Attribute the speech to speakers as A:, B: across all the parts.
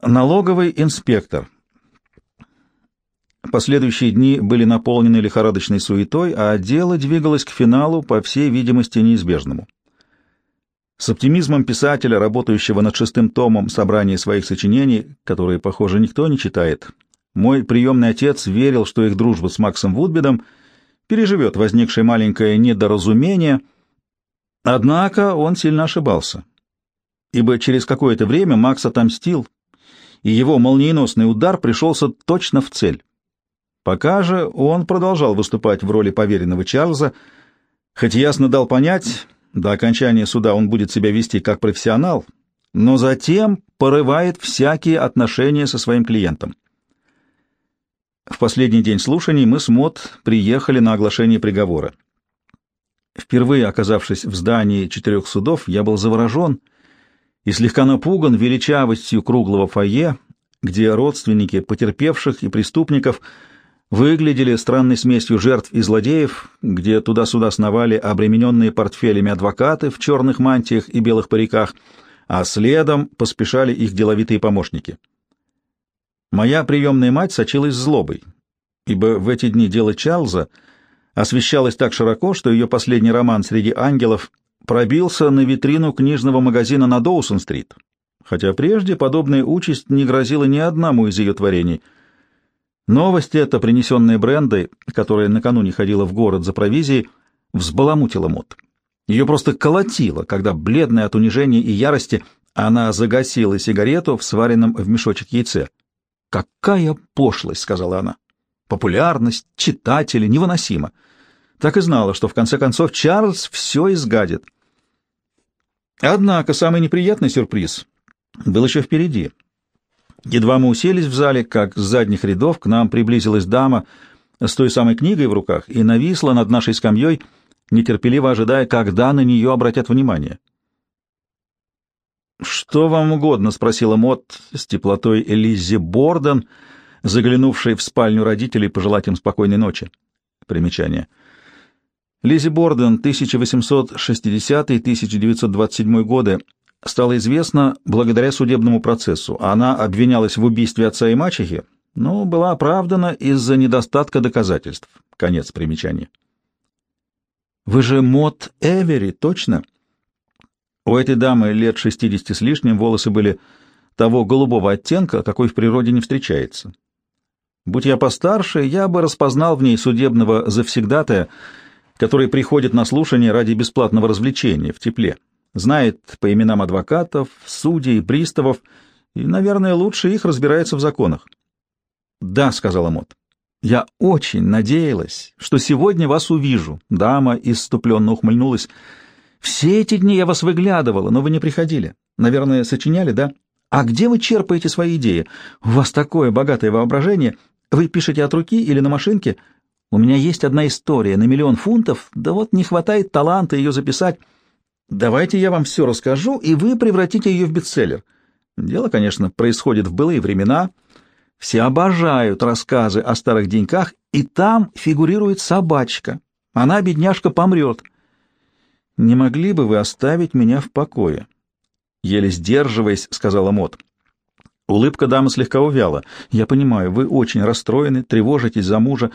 A: Налоговый инспектор. Последующие дни были наполнены лихорадочной суетой, а дело двигалось к финалу, по всей видимости, неизбежному. С оптимизмом писателя, работающего над шестым томом собрания своих сочинений, которые, похоже, никто не читает, мой приемный отец верил, что их дружба с Максом Вудбидом переживет возникшее маленькое недоразумение, однако он сильно ошибался, ибо через какое-то время Макс отомстил, и его молниеносный удар пришелся точно в цель. Пока же он продолжал выступать в роли поверенного Чарльза, хоть ясно дал понять, до окончания суда он будет себя вести как профессионал, но затем порывает всякие отношения со своим клиентом. В последний день слушаний мы с Мот приехали на оглашение приговора. Впервые оказавшись в здании четырех судов, я был заворожен — и слегка напуган величавостью круглого фойе, где родственники потерпевших и преступников выглядели странной смесью жертв и злодеев, где туда-сюда сновали обремененные портфелями адвокаты в черных мантиях и белых париках, а следом поспешали их деловитые помощники. Моя приемная мать сочилась злобой, ибо в эти дни дело Чарльза освещалось так широко, что ее последний роман «Среди ангелов» пробился на витрину книжного магазина на Доусон-стрит, хотя прежде подобная участь не грозила ни одному из ее творений. Новость эта, принесенная Брендой, которая накануне ходила в город за провизией, взбаламутила Мот. Ее просто колотило, когда, бледная от унижения и ярости, она загасила сигарету в сваренном в мешочек яйце. «Какая пошлость!» — сказала она. «Популярность, читатели, невыносимо!» Так и знала, что в конце концов Чарльз все изгадит. Однако самый неприятный сюрприз был еще впереди. Едва мы уселись в зале, как с задних рядов к нам приблизилась дама с той самой книгой в руках и нависла над нашей скамьей, нетерпеливо ожидая, когда на нее обратят внимание. «Что вам угодно?» — спросила Мот с теплотой Элизи Борден, заглянувшей в спальню родителей пожелать им спокойной ночи. Примечание — Лизи Борден, 1860-1927 годы, стала известна благодаря судебному процессу. Она обвинялась в убийстве отца и мачехи, но была оправдана из-за недостатка доказательств. Конец примечания. «Вы же Мот Эвери, точно?» У этой дамы лет 60 с лишним волосы были того голубого оттенка, какой в природе не встречается. Будь я постарше, я бы распознал в ней судебного завсегдатая — который приходит на слушание ради бесплатного развлечения в тепле, знает по именам адвокатов, судей, приставов и, наверное, лучше их разбирается в законах. «Да», — сказала Мот, — «я очень надеялась, что сегодня вас увижу». Дама иступленно ухмыльнулась. «Все эти дни я вас выглядывала, но вы не приходили. Наверное, сочиняли, да? А где вы черпаете свои идеи? У вас такое богатое воображение. Вы пишете от руки или на машинке?» У меня есть одна история на миллион фунтов, да вот не хватает таланта ее записать. Давайте я вам все расскажу, и вы превратите ее в бестселлер. Дело, конечно, происходит в былые времена. Все обожают рассказы о старых деньках, и там фигурирует собачка. Она, бедняжка, помрет. «Не могли бы вы оставить меня в покое?» Еле сдерживаясь, сказала Мот. Улыбка дамы слегка увяла. «Я понимаю, вы очень расстроены, тревожитесь за мужа.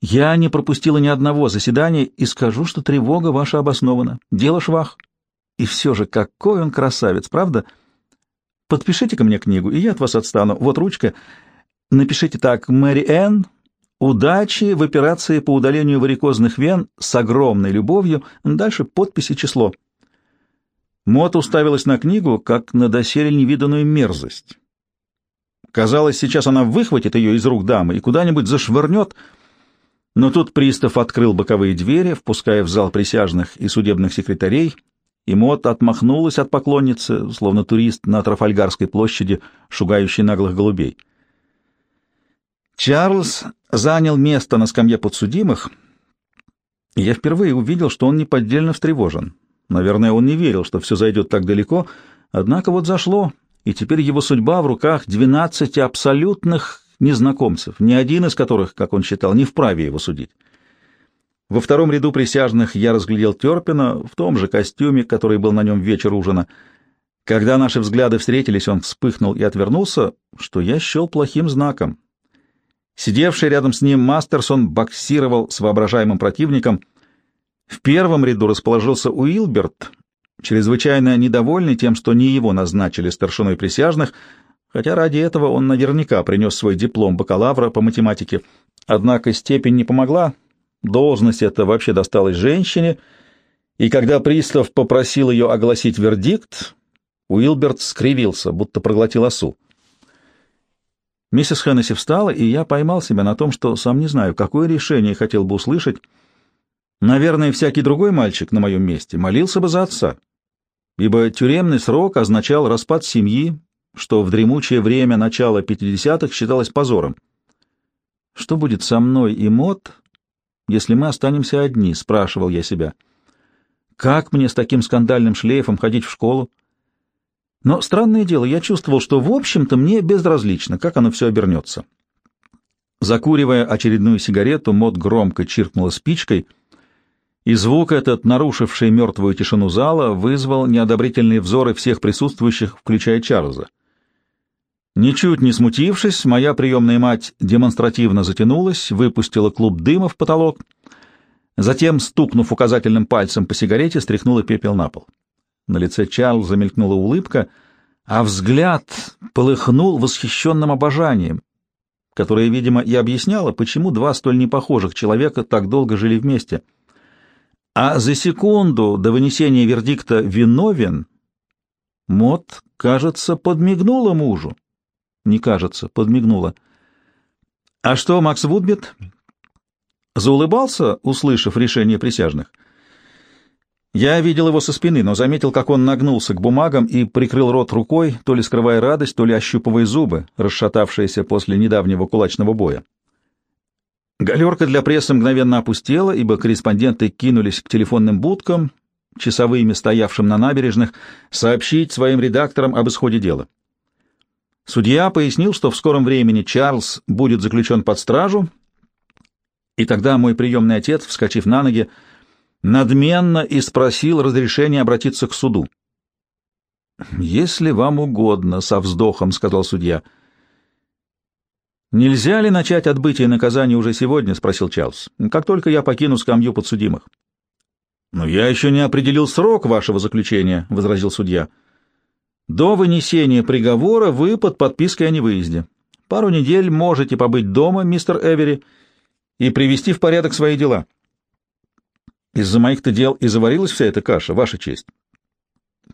A: Я не пропустила ни одного заседания и скажу, что тревога ваша обоснована. Дело швах. И все же, какой он красавец, правда? Подпишите ко мне книгу, и я от вас отстану. Вот ручка. Напишите так, Мэри Энн, удачи в операции по удалению варикозных вен с огромной любовью. Дальше подпись и число. Мот уставилась на книгу, как на доселе невиданную мерзость. Казалось, сейчас она выхватит ее из рук дамы и куда-нибудь зашвырнет, — но тут пристав открыл боковые двери, впуская в зал присяжных и судебных секретарей, и Мот отмахнулась от поклонницы, словно турист на Трафальгарской площади, шугающий наглых голубей. Чарльз занял место на скамье подсудимых, и я впервые увидел, что он неподдельно встревожен. Наверное, он не верил, что все зайдет так далеко, однако вот зашло, и теперь его судьба в руках двенадцати абсолютных незнакомцев, ни один из которых, как он считал, не вправе его судить. Во втором ряду присяжных я разглядел Терпина в том же костюме, который был на нем вечер ужина. Когда наши взгляды встретились, он вспыхнул и отвернулся, что я счел плохим знаком. Сидевший рядом с ним Мастерсон боксировал с воображаемым противником. В первом ряду расположился Уилберт, чрезвычайно недовольный тем, что не его назначили старшиной присяжных, хотя ради этого он наверняка принес свой диплом бакалавра по математике. Однако степень не помогла, должность эта вообще досталась женщине, и когда пристав попросил ее огласить вердикт, Уилберт скривился, будто проглотил осу. Миссис Хеннесси встала, и я поймал себя на том, что сам не знаю, какое решение хотел бы услышать. Наверное, всякий другой мальчик на моем месте молился бы за отца, ибо тюремный срок означал распад семьи, что в дремучее время начала 50-х считалось позором. «Что будет со мной и Мот, если мы останемся одни?» — спрашивал я себя. «Как мне с таким скандальным шлейфом ходить в школу?» Но странное дело, я чувствовал, что в общем-то мне безразлично, как оно все обернется. Закуривая очередную сигарету, Мот громко чиркнула спичкой, и звук этот, нарушивший мертвую тишину зала, вызвал неодобрительные взоры всех присутствующих, включая Чарльза. Ничуть не смутившись, моя приемная мать демонстративно затянулась, выпустила клуб дыма в потолок, затем, стукнув указательным пальцем по сигарете, стряхнула пепел на пол. На лице Чарльза мелькнула улыбка, а взгляд полыхнул восхищенным обожанием, которое, видимо, и объясняло, почему два столь непохожих человека так долго жили вместе. А за секунду до вынесения вердикта «виновен» Мот, кажется, подмигнула мужу. Не кажется, подмигнула. А что, Макс Вудбит? Заулыбался, услышав решение присяжных — я видел его со спины, но заметил, как он нагнулся к бумагам и прикрыл рот рукой, то ли скрывая радость, то ли ощупывая зубы, расшатавшиеся после недавнего кулачного боя. Галерка для прессы мгновенно опустела, ибо корреспонденты кинулись к телефонным будкам, часовыми стоявшим на набережных, сообщить своим редакторам об исходе дела. Судья пояснил, что в скором времени Чарльз будет заключен под стражу, и тогда мой приемный отец, вскочив на ноги, надменно и спросил разрешения обратиться к суду. «Если вам угодно», — со вздохом сказал судья. «Нельзя ли начать отбытие наказания уже сегодня?» — спросил Чарльз. «Как только я покину скамью подсудимых». «Но я еще не определил срок вашего заключения», — возразил судья. «До вынесения приговора вы под подпиской о невыезде. Пару недель можете побыть дома, мистер Эвери, и привести в порядок свои дела». Из-за моих-то дел и заварилась вся эта каша, ваша честь.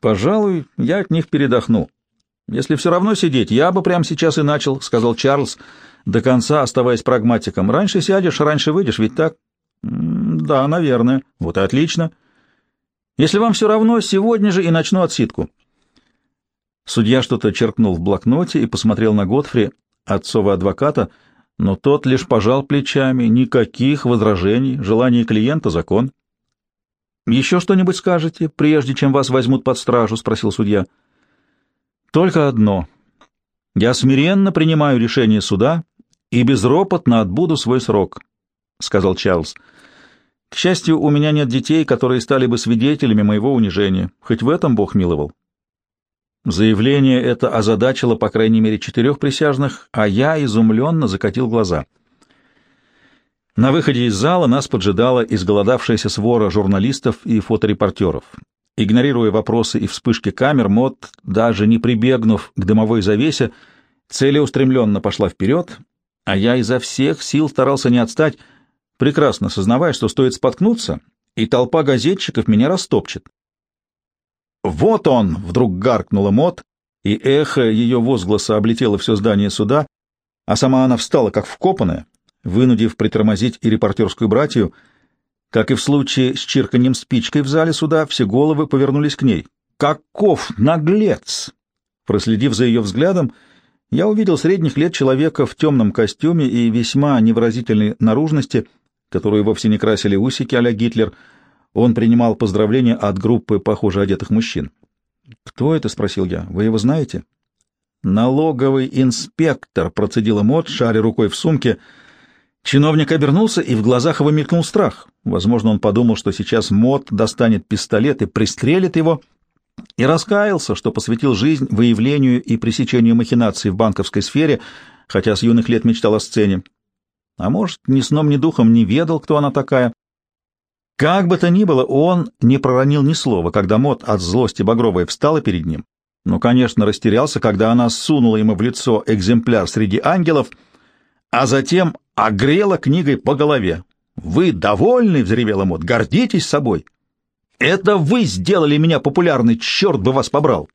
A: Пожалуй, я от них передохну. Если все равно сидеть, я бы прямо сейчас и начал, — сказал Чарльз, до конца оставаясь прагматиком. Раньше сядешь, раньше выйдешь, ведь так? да, наверное. Вот и отлично. Если вам все равно, сегодня же и начну отсидку. Судья что-то черкнул в блокноте и посмотрел на Готфри, отцова адвоката, но тот лишь пожал плечами. Никаких возражений, желание клиента — закон. «Еще что-нибудь скажете, прежде чем вас возьмут под стражу?» — спросил судья. «Только одно. Я смиренно принимаю решение суда и безропотно отбуду свой срок», — сказал Чарльз. «К счастью, у меня нет детей, которые стали бы свидетелями моего унижения, хоть в этом Бог миловал». Заявление это озадачило по крайней мере четырех присяжных, а я изумленно закатил глаза — на выходе из зала нас поджидала изголодавшаяся свора журналистов и фоторепортеров. Игнорируя вопросы и вспышки камер, Мот, даже не прибегнув к дымовой завесе, целеустремленно пошла вперед, а я изо всех сил старался не отстать, прекрасно сознавая, что стоит споткнуться, и толпа газетчиков меня растопчет. «Вот он!» — вдруг гаркнула Мот, и эхо ее возгласа облетело все здание суда, а сама она встала, как вкопанная, вынудив притормозить и репортерскую братью. Как и в случае с чирканьем спичкой в зале суда, все головы повернулись к ней. «Каков наглец!» Проследив за ее взглядом, я увидел средних лет человека в темном костюме и весьма невыразительной наружности, которую вовсе не красили усики а Гитлер. Он принимал поздравления от группы похоже одетых мужчин. «Кто это?» — спросил я. «Вы его знаете?» «Налоговый инспектор», — процедила Мот, шаря рукой в сумке — Чиновник обернулся, и в глазах его мелькнул страх. Возможно, он подумал, что сейчас Мот достанет пистолет и пристрелит его, и раскаялся, что посвятил жизнь выявлению и пресечению махинаций в банковской сфере, хотя с юных лет мечтал о сцене. А может, ни сном, ни духом не ведал, кто она такая. Как бы то ни было, он не проронил ни слова, когда Мот от злости Багровой встала перед ним. Но, конечно, растерялся, когда она сунула ему в лицо экземпляр среди ангелов, а затем огрела книгой по голове. «Вы довольны?» — взревела Мот. «Гордитесь собой!» «Это вы сделали меня популярной, черт бы вас побрал!»